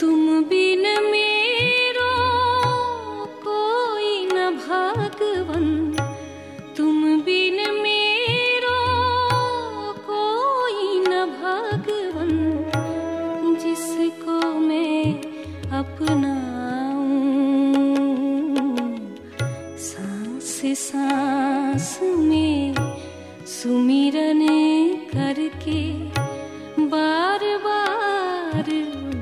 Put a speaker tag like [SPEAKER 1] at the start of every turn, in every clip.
[SPEAKER 1] तुम बिन मेरो कोई न भगवन। तुम बिन मेरो कोई न भगवन। जिसको मैं सांस में सुमिरन करके बार बार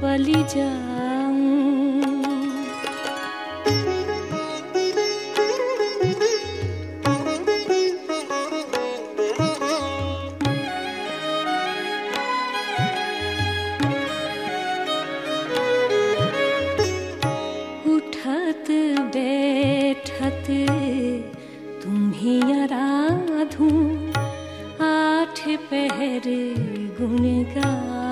[SPEAKER 1] बलि जाऊँ आठ पहर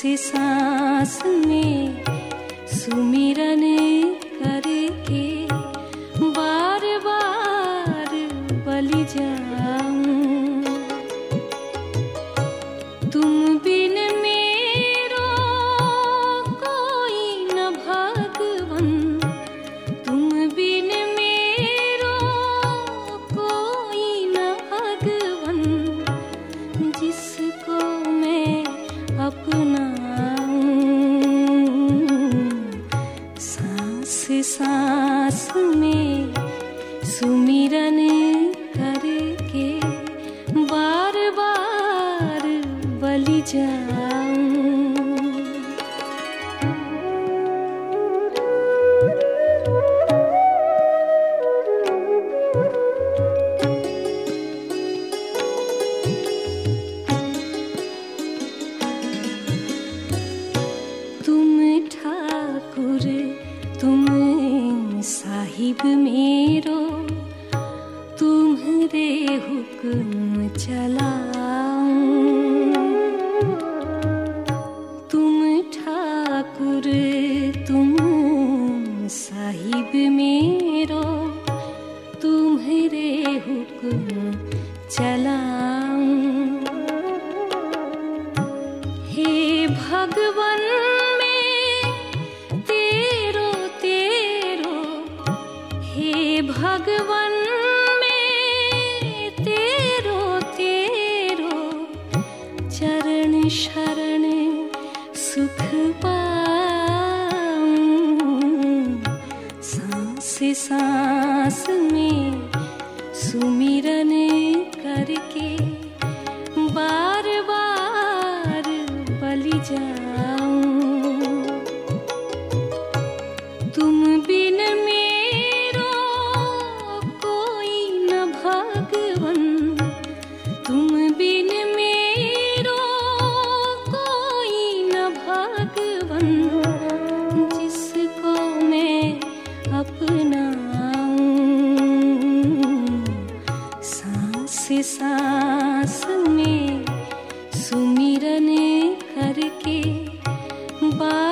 [SPEAKER 1] सांस सांस सांस सांस में सुमिरन करके बार बार बलि जाऊँ। तुम ठाकुर तुम साहिब मेरो, तुम्हारे हुक्म चलाऊं। तुम ठाकुर, तुम साहिब मेरो, तुम्हारे हुक्म चलाऊं। हे भगवन भगवन में तेरो तेरो चरण शरण सुख सांस में सांस में सुमिरन करके बार